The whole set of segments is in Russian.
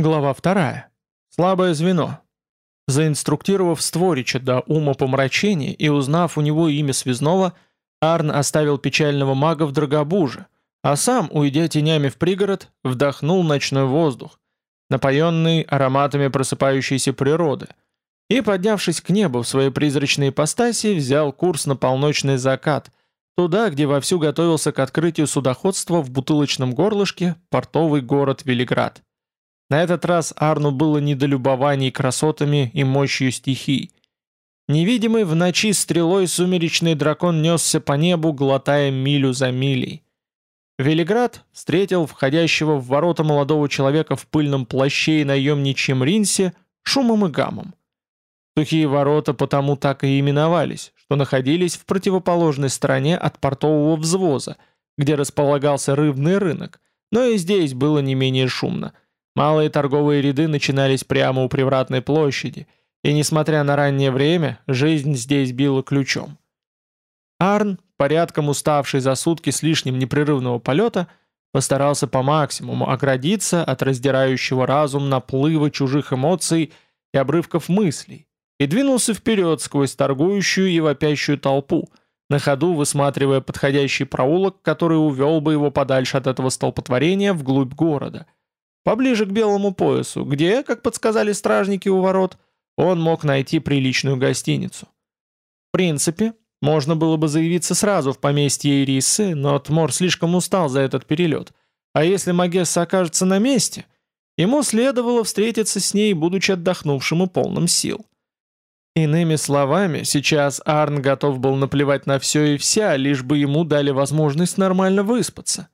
Глава 2. Слабое звено. Заинструктировав Створича до ума помрачения и узнав у него имя связного, Арн оставил печального мага в Драгобуже, а сам, уйдя тенями в пригород, вдохнул ночной воздух, напоенный ароматами просыпающейся природы, и, поднявшись к небу в своей призрачной ипостаси, взял курс на полночный закат, туда, где вовсю готовился к открытию судоходства в бутылочном горлышке портовый город Велиград. На этот раз Арну было недолюбований красотами и мощью стихий. Невидимый в ночи стрелой сумеречный дракон несся по небу, глотая милю за милей. Велиград встретил входящего в ворота молодого человека в пыльном плаще и наемничьем ринсе шумом и гамом. Сухие ворота потому так и именовались, что находились в противоположной стороне от портового взвоза, где располагался рыбный рынок, но и здесь было не менее шумно – Малые торговые ряды начинались прямо у привратной площади, и, несмотря на раннее время, жизнь здесь била ключом. Арн, порядком уставший за сутки с лишним непрерывного полета, постарался по максимуму оградиться от раздирающего разум наплыва чужих эмоций и обрывков мыслей, и двинулся вперед сквозь торгующую и вопящую толпу, на ходу высматривая подходящий проулок, который увел бы его подальше от этого столпотворения вглубь города – Поближе к белому поясу, где, как подсказали стражники у ворот, он мог найти приличную гостиницу. В принципе, можно было бы заявиться сразу в поместье Ирисы, но Тмор слишком устал за этот перелет. А если Магесса окажется на месте, ему следовало встретиться с ней, будучи отдохнувшим и полным сил. Иными словами, сейчас Арн готов был наплевать на все и вся, лишь бы ему дали возможность нормально выспаться.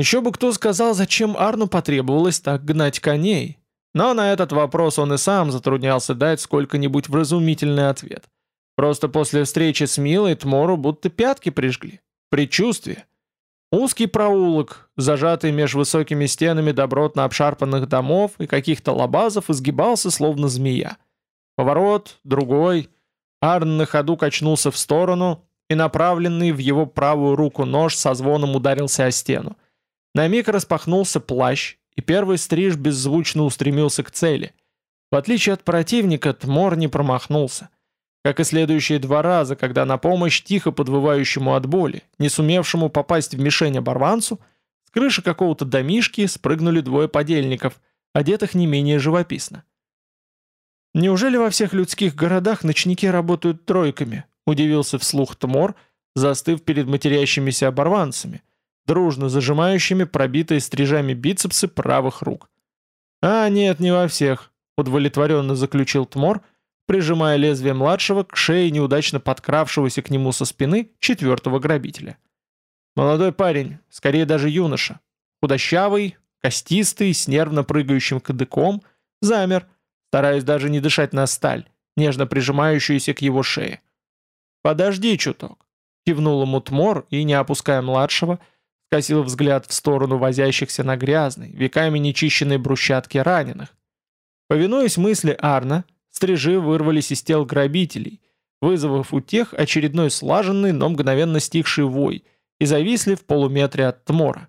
Еще бы кто сказал, зачем Арну потребовалось так гнать коней. Но на этот вопрос он и сам затруднялся дать сколько-нибудь вразумительный ответ. Просто после встречи с Милой Тмору будто пятки прижгли. Предчувствие. Узкий проулок, зажатый меж высокими стенами добротно обшарпанных домов и каких-то лабазов, изгибался словно змея. Поворот, другой. Арн на ходу качнулся в сторону, и направленный в его правую руку нож со звоном ударился о стену. На миг распахнулся плащ, и первый стриж беззвучно устремился к цели. В отличие от противника, Тмор не промахнулся. Как и следующие два раза, когда на помощь тихо подвывающему от боли, не сумевшему попасть в мишень оборванцу, с крыши какого-то домишки спрыгнули двое подельников, одетых не менее живописно. «Неужели во всех людских городах ночники работают тройками?» – удивился вслух Тмор, застыв перед матерящимися оборванцами – дружно зажимающими пробитые стрижами бицепсы правых рук. «А, нет, не во всех», — удовлетворенно заключил Тмор, прижимая лезвие младшего к шее неудачно подкравшегося к нему со спины четвертого грабителя. Молодой парень, скорее даже юноша, худощавый, костистый, с нервно прыгающим кадыком, замер, стараясь даже не дышать на сталь, нежно прижимающуюся к его шее. «Подожди чуток», — кивнул ему Тмор и, не опуская младшего, — скосил взгляд в сторону возящихся на грязной, веками нечищенной брусчатке раненых. Повинуясь мысли Арна, стрижи вырвались из тел грабителей, вызвав у тех очередной слаженный, но мгновенно стихший вой, и зависли в полуметре от Тмора.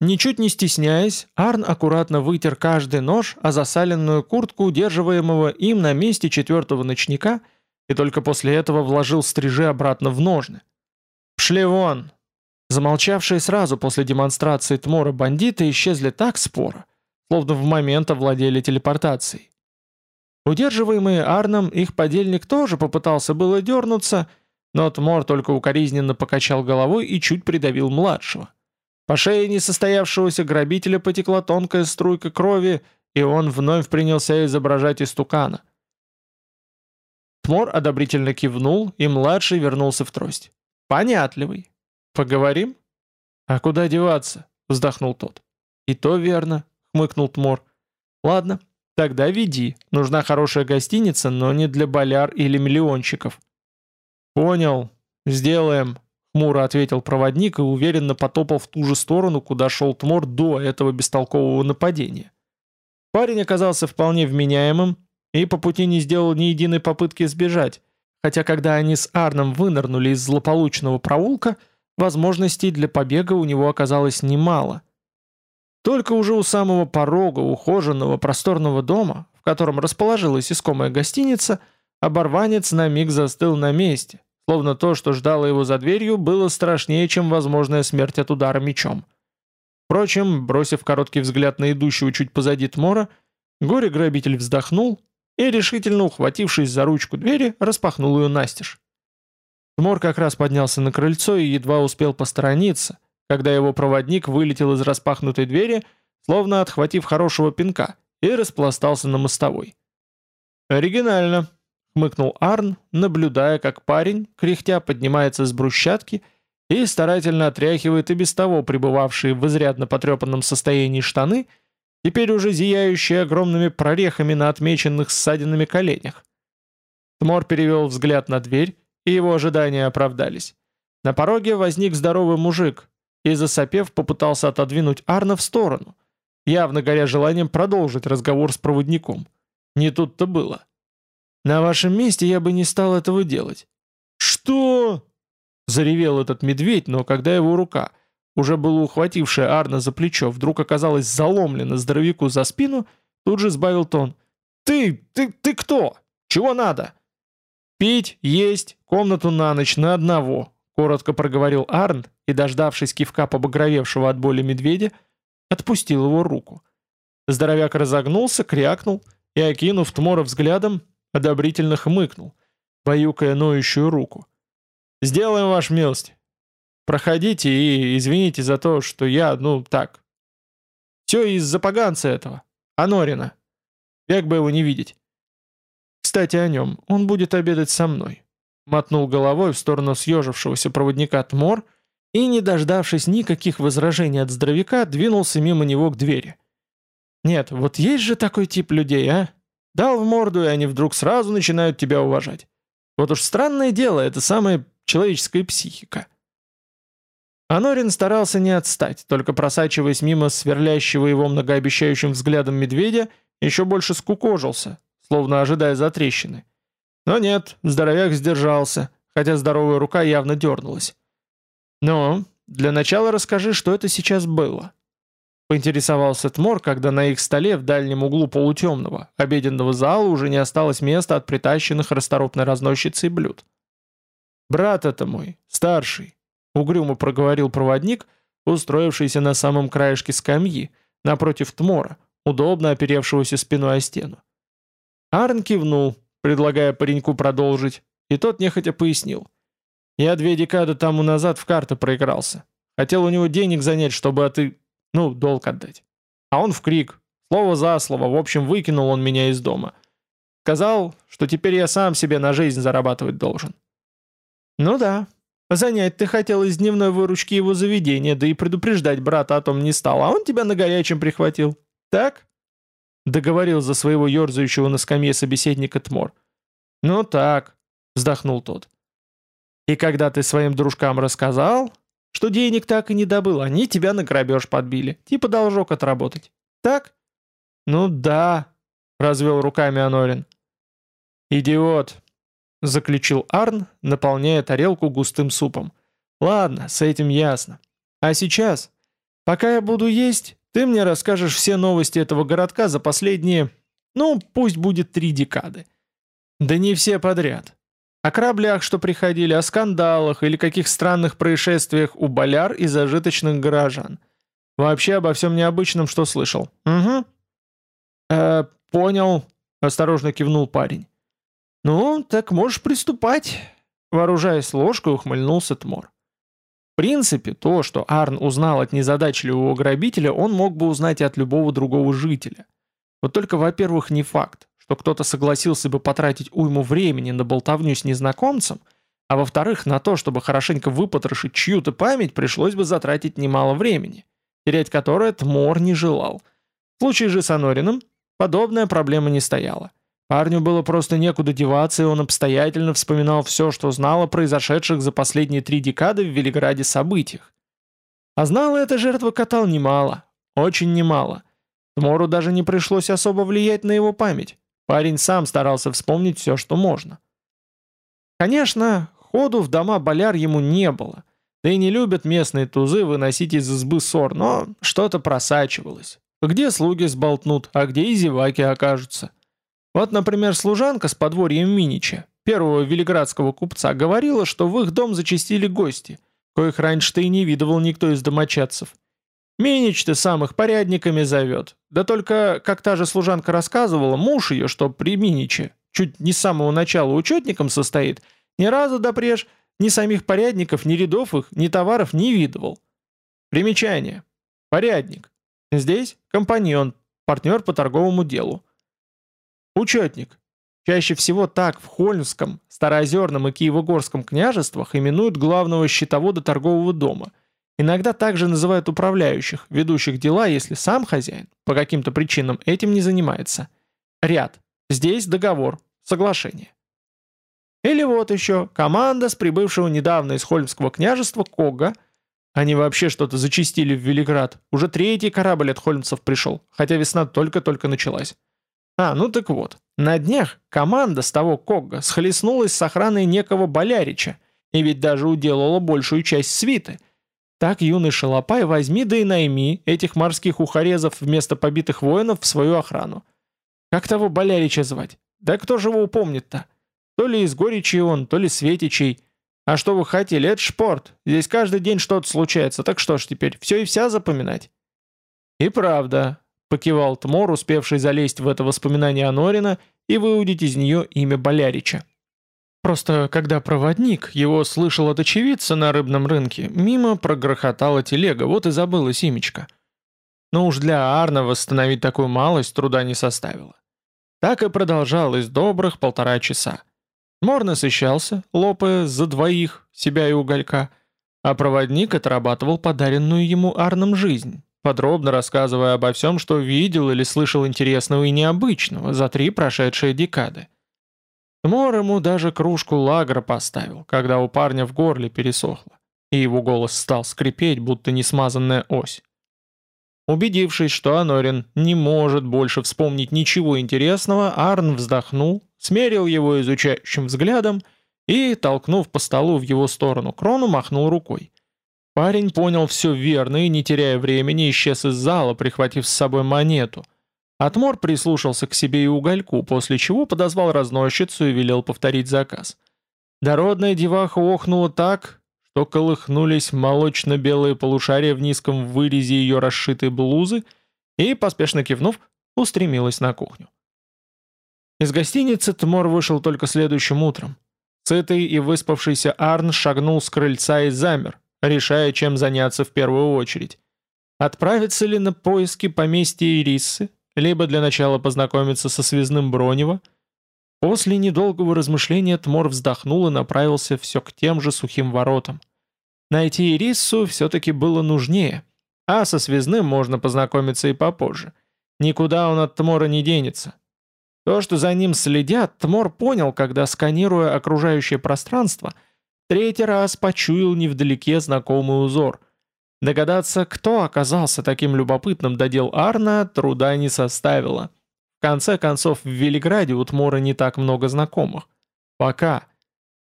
Ничуть не стесняясь, Арн аккуратно вытер каждый нож о засаленную куртку удерживаемого им на месте четвертого ночника и только после этого вложил стрижи обратно в ножны. «Пшли вон!» Замолчавшие сразу после демонстрации Тмора бандиты исчезли так споро, словно в момент овладели телепортацией. Удерживаемый Арном, их подельник тоже попытался было дернуться, но Тмор только укоризненно покачал головой и чуть придавил младшего. По шее несостоявшегося грабителя потекла тонкая струйка крови, и он вновь принялся изображать истукана. Тмор одобрительно кивнул, и младший вернулся в трость. Понятливый, «Поговорим?» «А куда деваться?» — вздохнул тот. «И то верно», — хмыкнул Тмор. «Ладно, тогда веди. Нужна хорошая гостиница, но не для боляр или миллиончиков». «Понял. Сделаем», — хмуро ответил проводник и уверенно потопал в ту же сторону, куда шел Тмор до этого бестолкового нападения. Парень оказался вполне вменяемым и по пути не сделал ни единой попытки сбежать, хотя когда они с Арном вынырнули из злополучного проулка — Возможностей для побега у него оказалось немало. Только уже у самого порога ухоженного просторного дома, в котором расположилась искомая гостиница, оборванец на миг застыл на месте, словно то, что ждало его за дверью, было страшнее, чем возможная смерть от удара мечом. Впрочем, бросив короткий взгляд на идущего чуть позади Тмора, горе-грабитель вздохнул и, решительно ухватившись за ручку двери, распахнул ее настежь. Тмор как раз поднялся на крыльцо и едва успел посторониться, когда его проводник вылетел из распахнутой двери, словно отхватив хорошего пинка, и распластался на мостовой. «Оригинально», — хмыкнул Арн, наблюдая, как парень, кряхтя, поднимается с брусчатки и старательно отряхивает и без того пребывавшие в изрядно потрепанном состоянии штаны, теперь уже зияющие огромными прорехами на отмеченных ссадинами коленях. Тмор перевел взгляд на дверь, и его ожидания оправдались. На пороге возник здоровый мужик и, засопев, попытался отодвинуть Арна в сторону, явно горя желанием продолжить разговор с проводником. Не тут-то было. «На вашем месте я бы не стал этого делать». «Что?» — заревел этот медведь, но когда его рука, уже была ухватившая Арна за плечо, вдруг оказалась заломлена здоровяку за спину, тут же сбавил тон. «Ты, ты, ты кто? Чего надо?» «Пить, есть, комнату на ночь на одного», — коротко проговорил Арн и, дождавшись кивка побагровевшего от боли медведя, отпустил его руку. Здоровяк разогнулся, крякнул и, окинув Тмора взглядом, одобрительно хмыкнул, баюкая ноющую руку. «Сделаем, ваш милость. Проходите и извините за то, что я, ну, так. Все из-за поганца этого, Анорина. Век бы его не видеть. Кстати, о нем. Он будет обедать со мной». Мотнул головой в сторону съежившегося проводника Тмор и, не дождавшись никаких возражений от здоровяка, двинулся мимо него к двери. «Нет, вот есть же такой тип людей, а? Дал в морду, и они вдруг сразу начинают тебя уважать. Вот уж странное дело, это самая человеческая психика». Анорин старался не отстать, только просачиваясь мимо сверлящего его многообещающим взглядом медведя, еще больше скукожился, словно ожидая затрещины. Но нет, здоровяк сдержался, хотя здоровая рука явно дернулась. «Ну, для начала расскажи, что это сейчас было?» Поинтересовался Тмор, когда на их столе в дальнем углу полутемного, обеденного зала уже не осталось места от притащенных расторопной разносчицей блюд. «Брат это мой, старший», — угрюмо проговорил проводник, устроившийся на самом краешке скамьи, напротив Тмора, удобно оперевшегося спиной о стену. Арн кивнул, предлагая пареньку продолжить, и тот нехотя пояснил. «Я две декады тому назад в карты проигрался. Хотел у него денег занять, чтобы а ты, ну, долг отдать. А он в крик, слово за слово, в общем, выкинул он меня из дома. Сказал, что теперь я сам себе на жизнь зарабатывать должен». «Ну да, занять ты хотел из дневной выручки его заведения, да и предупреждать брата о том не стал, а он тебя на горячем прихватил. Так?» Договорил за своего ерзающего на скамье собеседника Тмор. «Ну так», — вздохнул тот. «И когда ты своим дружкам рассказал, что денег так и не добыл, они тебя на грабеж подбили, типа должок отработать. Так?» «Ну да», — развел руками Анорин. «Идиот», — заключил Арн, наполняя тарелку густым супом. «Ладно, с этим ясно. А сейчас, пока я буду есть, ты мне расскажешь все новости этого городка за последние, ну, пусть будет три декады. Да не все подряд. О кораблях, что приходили, о скандалах или каких странных происшествиях у боляр и зажиточных горожан. Вообще обо всем необычном, что слышал. Угу. Э, понял, осторожно кивнул парень. Ну, так можешь приступать. Вооружаясь ложкой, ухмыльнулся Тмор принципе, то, что Арн узнал от незадачливого грабителя, он мог бы узнать и от любого другого жителя. Вот только, во-первых, не факт, что кто-то согласился бы потратить уйму времени на болтовню с незнакомцем, а во-вторых, на то, чтобы хорошенько выпотрошить чью-то память, пришлось бы затратить немало времени, терять которое Тмор не желал. В случае же с Анорином подобная проблема не стояла. Парню было просто некуда деваться, и он обстоятельно вспоминал все, что знал о произошедших за последние три декады в Велиграде событиях. А знала эта жертва катал немало, очень немало. Тмору даже не пришлось особо влиять на его память. Парень сам старался вспомнить все, что можно. Конечно, ходу в дома боляр ему не было, Да и не любят местные тузы выносить из избы ссор, но что-то просачивалось. Где слуги сболтнут, а где и зеваки окажутся. Вот, например, служанка с подворьем Минича, первого велиградского купца, говорила, что в их дом зачастили гости, коих раньше-то и не видывал никто из домочадцев. Минич-то сам их порядниками зовет. Да только, как та же служанка рассказывала, муж ее, что при Миниче, чуть не с самого начала учетником состоит, ни разу допреж ни самих порядников, ни рядов их, ни товаров не видывал. Примечание. Порядник. Здесь компаньон, партнер по торговому делу. Учетник. Чаще всего так в Хольмском, Староозерном и Киево-Горском княжествах именуют главного счетовода торгового дома. Иногда также называют управляющих, ведущих дела, если сам хозяин по каким-то причинам этим не занимается. Ряд. Здесь договор, соглашение. Или вот еще, команда с прибывшего недавно из Хольмского княжества Кога. Они вообще что-то зачистили в Велиград. Уже третий корабль от хольмцев пришел, хотя весна только-только началась. А, ну так вот. На днях команда с того Когга схлестнулась с охраной некого Болярича, и ведь даже уделала большую часть свиты. Так, юный Шалопай, возьми да и найми этих морских ухарезов вместо побитых воинов в свою охрану. Как того Болярича звать? Да кто же его упомнит-то? То ли из горечи он, то ли светичей. А что вы хотели, это шпорт. Здесь каждый день что-то случается, так что ж теперь, все и вся запоминать? И правда, покивал Тмор, успевший залезть в это воспоминание Анорина и выудить из нее имя Болярича. Просто когда проводник его слышал от очевидца на рыбном рынке, мимо прогрохотала телега, вот и забыла Симечка. Но уж для Арна восстановить такую малость труда не составило. Так и продолжалось добрых полтора часа. Мор насыщался, лопая за двоих, себя и уголька, а проводник отрабатывал подаренную ему Арном жизнь, подробно рассказывая обо всем, что видел или слышал интересного и необычного за три прошедшие декады. Мор ему даже кружку лагра поставил, когда у парня в горле пересохло, и его голос стал скрипеть, будто несмазанная ось. Убедившись, что Анорин не может больше вспомнить ничего интересного, Арн вздохнул, смерил его изучающим взглядом и, толкнув по столу в его сторону крону, махнул рукой. Парень понял все верно и, не теряя времени, исчез из зала, прихватив с собой монету. Атмор прислушался к себе и угольку, после чего подозвал разносчицу и велел повторить заказ. Дородная деваха охнула так, что колыхнулись молочно-белые полушария в низком вырезе ее расшитой блузы и, поспешно кивнув, устремилась на кухню. Из гостиницы Тмор вышел только следующим утром. Сытый и выспавшийся Арн шагнул с крыльца и замер, решая, чем заняться в первую очередь. Отправиться ли на поиски поместья Ириссы, либо для начала познакомиться со связным Бронева. После недолгого размышления Тмор вздохнул и направился все к тем же сухим воротам. Найти Ириссу все-таки было нужнее, а со связным можно познакомиться и попозже. Никуда он от Тмора не денется. То, что за ним следят, Тмор понял, когда, сканируя окружающее пространство, третий раз почуял невдалеке знакомый узор. Догадаться, кто оказался таким любопытным додел Арна, труда не составило. В конце концов, в Велиграде у Тмора не так много знакомых. Пока.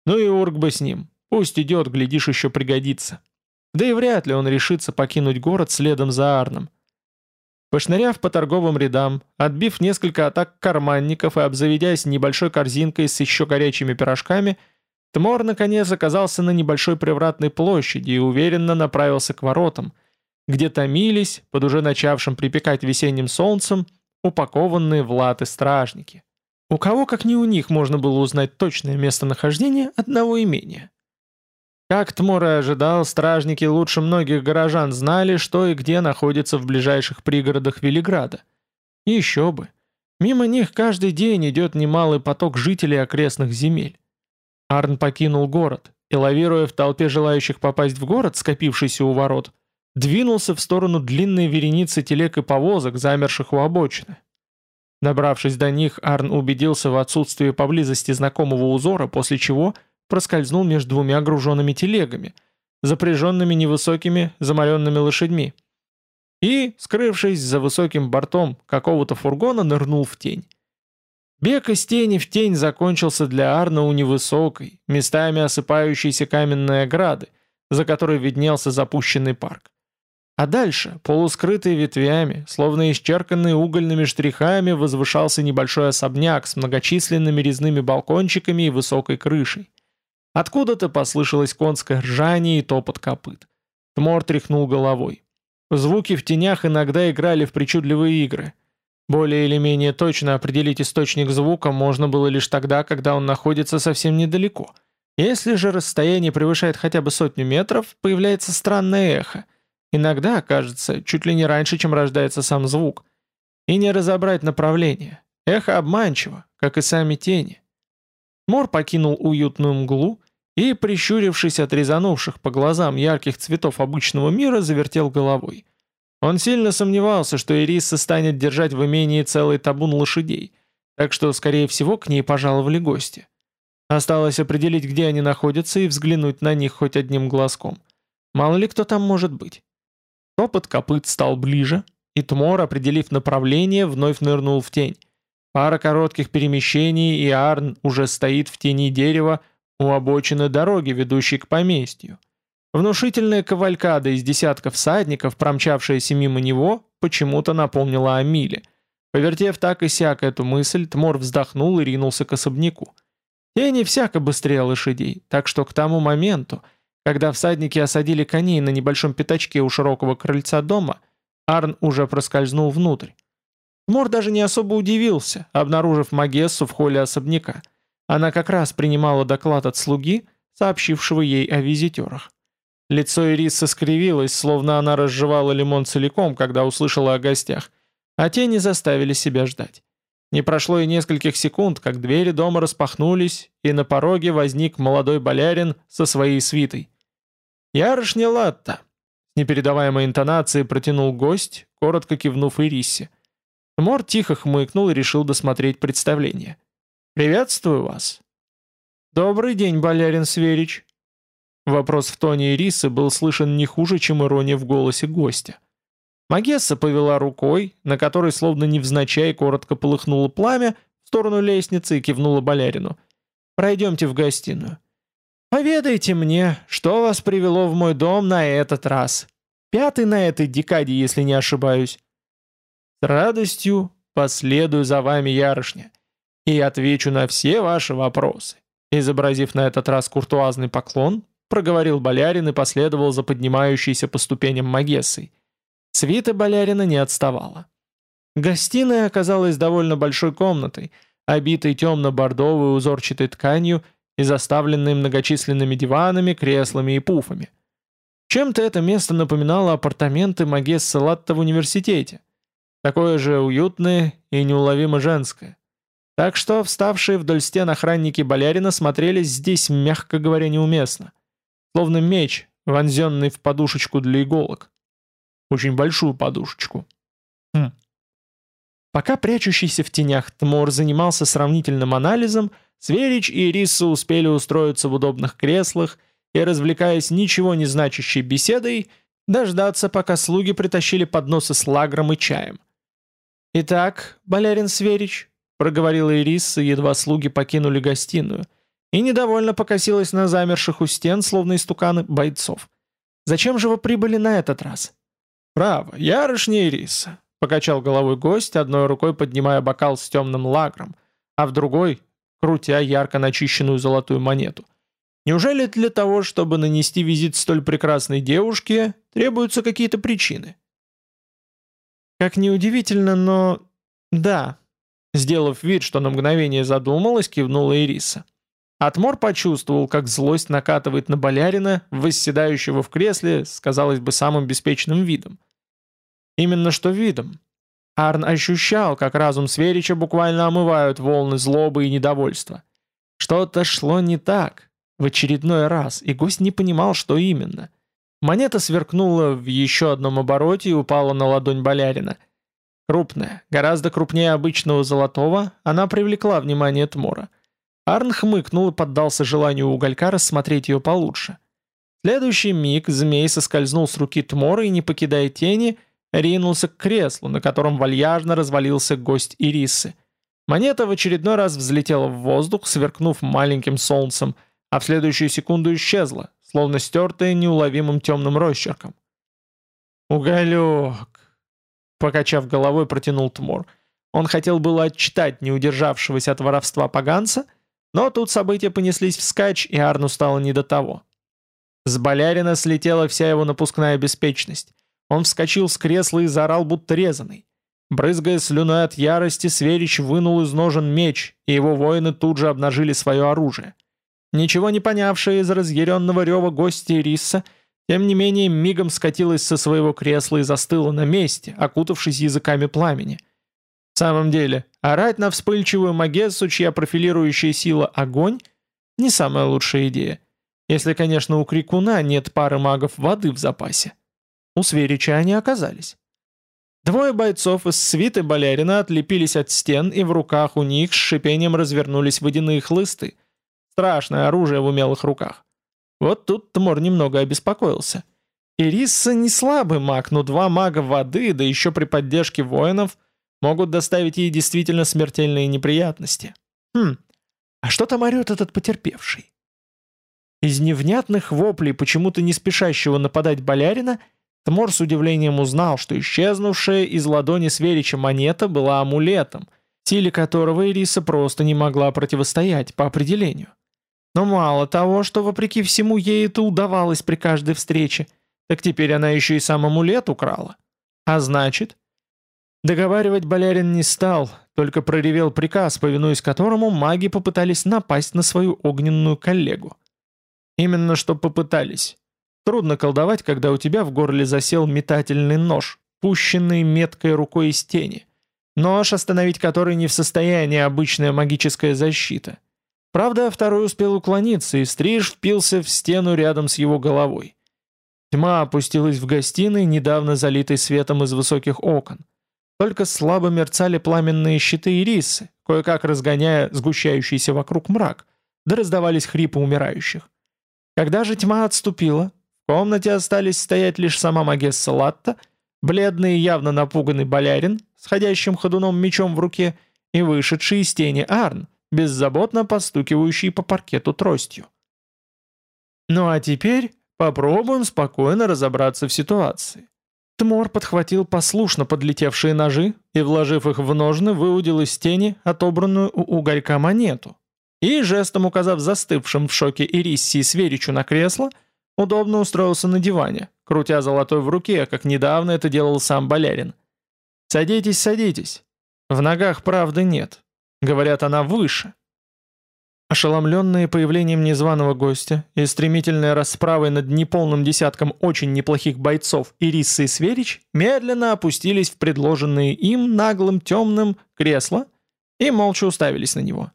Ну и Урк бы с ним. Пусть идет, глядишь, еще пригодится. Да и вряд ли он решится покинуть город следом за Арном. Пошныряв по торговым рядам, отбив несколько атак карманников и обзаведясь небольшой корзинкой с еще горячими пирожками, Тмор наконец оказался на небольшой привратной площади и уверенно направился к воротам, где томились, под уже начавшим припекать весенним солнцем, упакованные в латы стражники. У кого, как не у них, можно было узнать точное местонахождение одного имения. Как Тмор и ожидал, стражники лучше многих горожан знали, что и где находится в ближайших пригородах Велиграда. еще бы. Мимо них каждый день идет немалый поток жителей окрестных земель. Арн покинул город и, лавируя в толпе желающих попасть в город, скопившийся у ворот, двинулся в сторону длинной вереницы телег и повозок, замерших у обочины. Добравшись до них, Арн убедился в отсутствии поблизости знакомого узора, после чего – проскользнул между двумя груженными телегами, запряженными невысокими замаленными лошадьми, и, скрывшись за высоким бортом какого-то фургона, нырнул в тень. Бег из тени в тень закончился для Арна у невысокой, местами осыпающейся каменной ограды, за которой виднелся запущенный парк. А дальше, полускрытый ветвями, словно исчерканный угольными штрихами, возвышался небольшой особняк с многочисленными резными балкончиками и высокой крышей. Откуда-то послышалось конское ржание и топот копыт. Тмор тряхнул головой. Звуки в тенях иногда играли в причудливые игры. Более или менее точно определить источник звука можно было лишь тогда, когда он находится совсем недалеко. Если же расстояние превышает хотя бы сотню метров, появляется странное эхо. Иногда, кажется, чуть ли не раньше, чем рождается сам звук. И не разобрать направление. Эхо обманчиво, как и сами тени. Мор покинул уютную мглу и, прищурившись от резанувших по глазам ярких цветов обычного мира, завертел головой. Он сильно сомневался, что Ириса станет держать в имении целый табун лошадей, так что, скорее всего, к ней пожаловали гости. Осталось определить, где они находятся, и взглянуть на них хоть одним глазком. Мало ли кто там может быть. Топот копыт стал ближе, и Тмор, определив направление, вновь нырнул в тень. Пара коротких перемещений, и Арн уже стоит в тени дерева у обочины дороги, ведущей к поместью. Внушительная кавалькада из десятков всадников, промчавшаяся мимо него, почему-то напомнила о Миле. Повертев так и сяк эту мысль, Тмор вздохнул и ринулся к особняку. Тени всяко быстрее лошадей, так что к тому моменту, когда всадники осадили коней на небольшом пятачке у широкого крыльца дома, Арн уже проскользнул внутрь. Мор даже не особо удивился, обнаружив Магессу в холле особняка. Она как раз принимала доклад от слуги, сообщившего ей о визитерах. Лицо Ирисы скривилось, словно она разжевала лимон целиком, когда услышала о гостях, а те не заставили себя ждать. Не прошло и нескольких секунд, как двери дома распахнулись, и на пороге возник молодой болярин со своей свитой. «Ярышня Латта!» — с непередаваемой интонацией протянул гость, коротко кивнув Ирисе. Мор тихо хмыкнул и решил досмотреть представление. «Приветствую вас!» «Добрый день, болярин Сверич!» Вопрос в тоне Ирисы был слышен не хуже, чем ирония в голосе гостя. Магесса повела рукой, на которой словно невзначай коротко полыхнуло пламя, в сторону лестницы и кивнула болярину. «Пройдемте в гостиную. Поведайте мне, что вас привело в мой дом на этот раз. Пятый на этой декаде, если не ошибаюсь». «С радостью последую за вами, ярышня, и отвечу на все ваши вопросы». Изобразив на этот раз куртуазный поклон, проговорил болярин и последовал за поднимающейся по ступеням Магессой. Свита болярина не отставала. Гостиная оказалась довольно большой комнатой, обитой темно-бордовой узорчатой тканью и заставленной многочисленными диванами, креслами и пуфами. Чем-то это место напоминало апартаменты Магессы Латта в университете – Такое же уютное и неуловимо женское. Так что вставшие вдоль стен охранники Болярина смотрелись здесь, мягко говоря, неуместно. Словно меч, вонзенный в подушечку для иголок. Очень большую подушечку. Хм. Пока прячущийся в тенях Тмор занимался сравнительным анализом, Сверич и Ириса успели устроиться в удобных креслах и, развлекаясь ничего не значащей беседой, дождаться, пока слуги притащили подносы с лагром и чаем – «Итак, болярин Сверич», — проговорила Ириса, едва слуги покинули гостиную, и недовольно покосилась на замерших у стен, словно истуканы, бойцов. «Зачем же вы прибыли на этот раз?» «Право, ярышня Ириса», — покачал головой гость, одной рукой поднимая бокал с темным лагром, а в другой — крутя ярко начищенную золотую монету. «Неужели для того, чтобы нанести визит столь прекрасной девушке, требуются какие-то причины?» Как неудивительно, но... Да. Сделав вид, что на мгновение задумалась, кивнула Ириса. Атмор почувствовал, как злость накатывает на болярина, восседающего в кресле, с, казалось бы, самым беспечным видом. Именно что видом. Арн ощущал, как разум Сверича буквально омывают волны злобы и недовольства. Что-то шло не так, в очередной раз, и гость не понимал, что именно — Монета сверкнула в еще одном обороте и упала на ладонь болярина. Крупная, гораздо крупнее обычного золотого, она привлекла внимание Тмора. Арн хмыкнул и поддался желанию уголька рассмотреть ее получше. В следующий миг змей соскользнул с руки Тмора и, не покидая тени, ринулся к креслу, на котором вальяжно развалился гость Ирисы. Монета в очередной раз взлетела в воздух, сверкнув маленьким солнцем, а в следующую секунду исчезла, словно стертые неуловимым темным росчерком. «Уголек!» — покачав головой, протянул Тмор. Он хотел было отчитать не удержавшегося от воровства поганца, но тут события понеслись вскачь, и Арну стало не до того. С Болярина слетела вся его напускная беспечность. Он вскочил с кресла и заорал, будто резаный. Брызгая слюной от ярости, Сверич вынул из ножен меч, и его воины тут же обнажили свое оружие. Ничего не понявшая из разъяренного рева гостья Ирисса, тем не менее мигом скатилась со своего кресла и застыла на месте, окутавшись языками пламени. В самом деле, орать на вспыльчивую Магессу, чья профилирующая сила — огонь, не самая лучшая идея. Если, конечно, у Крикуна нет пары магов воды в запасе. У Сверича они оказались. Двое бойцов из свиты Болярина отлепились от стен, и в руках у них с шипением развернулись водяные хлысты. Страшное оружие в умелых руках. Вот тут Тмор немного обеспокоился. Ирисса не слабый маг, но два мага воды, да еще при поддержке воинов, могут доставить ей действительно смертельные неприятности. Хм, а что там орет этот потерпевший? Из невнятных воплей почему-то не спешащего нападать Болярина – Тмор с удивлением узнал, что исчезнувшая из ладони Сверича монета была амулетом, силе которого Ириса просто не могла противостоять по определению. Но мало того, что вопреки всему ей это удавалось при каждой встрече, так теперь она еще и сам амулет украла. А значит... Договаривать Болярин не стал, только проревел приказ, повинуясь которому маги попытались напасть на свою огненную коллегу. Именно что попытались. Трудно колдовать, когда у тебя в горле засел метательный нож, пущенный меткой рукой из тени. Нож, остановить который не в состоянии обычная магическая защита. Правда, второй успел уклониться, и стриж впился в стену рядом с его головой. Тьма опустилась в гостиной, недавно залитой светом из высоких окон. Только слабо мерцали пламенные щиты и рисы, кое-как разгоняя сгущающийся вокруг мрак, да раздавались хрипы умирающих. Когда же тьма отступила, в комнате остались стоять лишь сама Магесса Латта, бледный и явно напуганный болярин, с ходящим ходуном мечом в руке, и вышедший из тени Арн, беззаботно постукивающий по паркету тростью. Ну а теперь попробуем спокойно разобраться в ситуации. Тмор подхватил послушно подлетевшие ножи и, вложив их в ножны, выудил из тени отобранную у уголька монету. И, жестом указав застывшим в шоке Ириссии Сверичу на кресло, Удобно устроился на диване, крутя золотой в руке, как недавно это делал сам Болярин. «Садитесь, садитесь. В ногах правды нет. Говорят, она выше». Ошеломленные появлением незваного гостя и стремительной расправой над неполным десятком очень неплохих бойцов Ирисса и Сверич медленно опустились в предложенные им наглым темным кресла и молча уставились на него.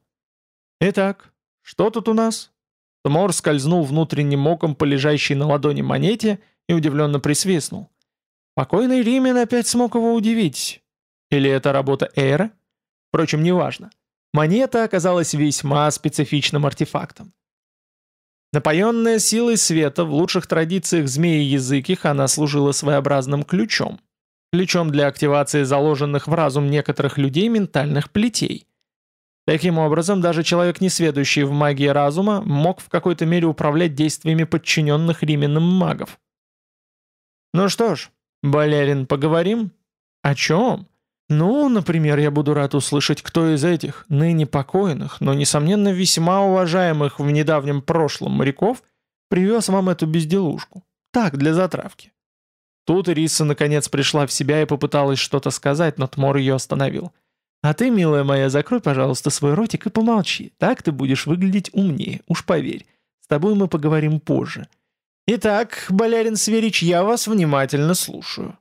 «Итак, что тут у нас?» Тмор скользнул внутренним оком по лежащей на ладони монете и удивленно присвистнул. Покойный Римен опять смог его удивить. Или это работа Эйра? Впрочем, неважно. Монета оказалась весьма специфичным артефактом. Напоенная силой света, в лучших традициях змеи-языких она служила своеобразным ключом. Ключом для активации заложенных в разум некоторых людей ментальных плетей. Таким образом, даже человек, не сведущий в магии разума, мог в какой-то мере управлять действиями подчиненных Рименным магов. Ну что ж, Болярин, поговорим? О чем? Ну, например, я буду рад услышать, кто из этих, ныне покойных, но, несомненно, весьма уважаемых в недавнем прошлом моряков, привез вам эту безделушку. Так, для затравки. Тут Ириса наконец пришла в себя и попыталась что-то сказать, но Тмор ее остановил. — а ты, милая моя, закрой, пожалуйста, свой ротик и помолчи. Так ты будешь выглядеть умнее, уж поверь. С тобой мы поговорим позже. Итак, Болярин Сверич, я вас внимательно слушаю.